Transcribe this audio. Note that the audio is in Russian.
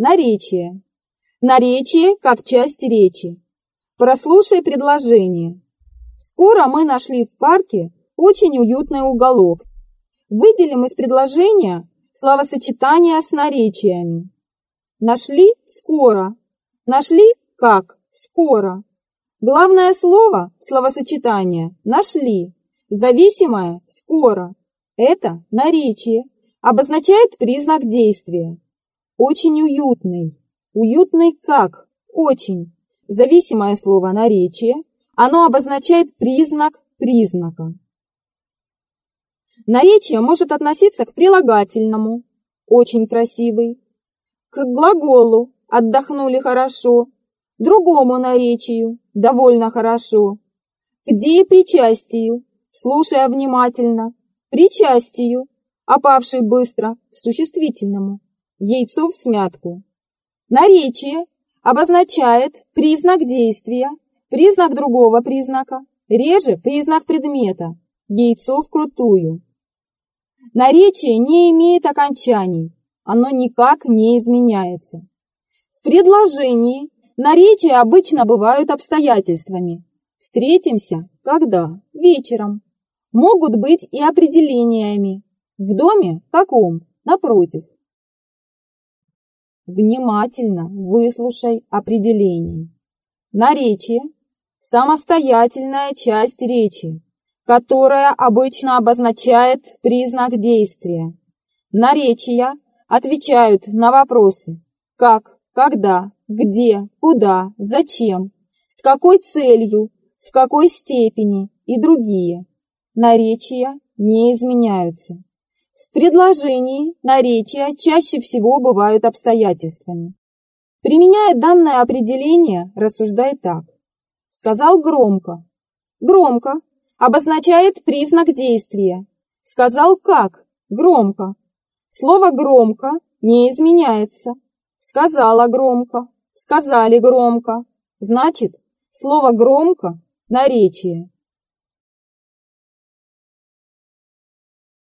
Наречие. Наречие как часть речи. Прослушай предложение. Скоро мы нашли в парке очень уютный уголок. Выделим из предложения словосочетания с наречиями. Нашли скоро. Нашли как скоро. Главное слово словосочетания нашли. Зависимое скоро. Это наречие. Обозначает признак действия. Очень уютный. Уютный как? Очень. Зависимое слово наречие. Оно обозначает признак признака. Наречие может относиться к прилагательному «очень красивый», к глаголу «отдохнули хорошо», другому наречию «довольно хорошо», к деепричастию «слушая внимательно», причастию «опавший быстро» к существительному, яйцо в смятку. Наречие обозначает признак действия, признак другого признака, реже признак предмета, яйцо вкрутую. Наречие не имеет окончаний, оно никак не изменяется. В предложении наречия обычно бывают обстоятельствами. Встретимся, когда? Вечером. Могут быть и определениями. В доме каком? Напротив. Внимательно выслушай определение. Наречие – самостоятельная часть речи, которая обычно обозначает признак действия. Наречия отвечают на вопросы «как», «когда», «где», «куда», «зачем», «с какой целью», «в какой степени» и другие. Наречия не изменяются. В предложении наречия чаще всего бывают обстоятельствами. Применяя данное определение, рассуждай так. Сказал громко. Громко обозначает признак действия. Сказал как? Громко. Слово «громко» не изменяется. Сказала громко, сказали громко. Значит, слово «громко» – наречие.